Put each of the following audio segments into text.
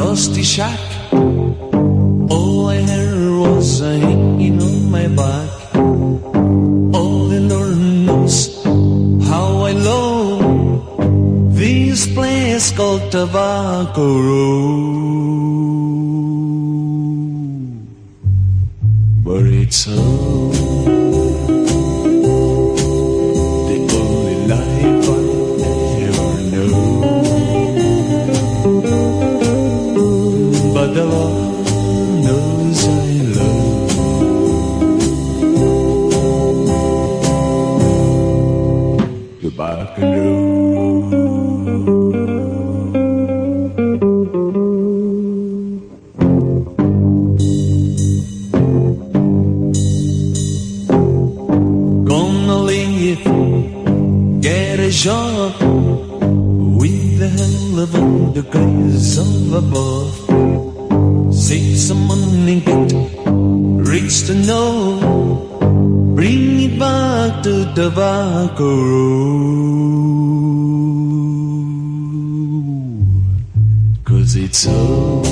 rusty shack. All I heard was a hanging on my back. All the Lord knows how I love this place called Tobacco Road. But it's all knows I love the and Gonna leave, get a job with the hell of the grace of above. Rich to know. Bring it back to Tobacco Road. Cause it's all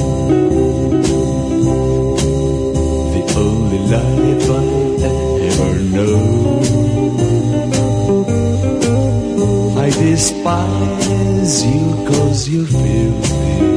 the only life I ever know. I despise you cause you're filthy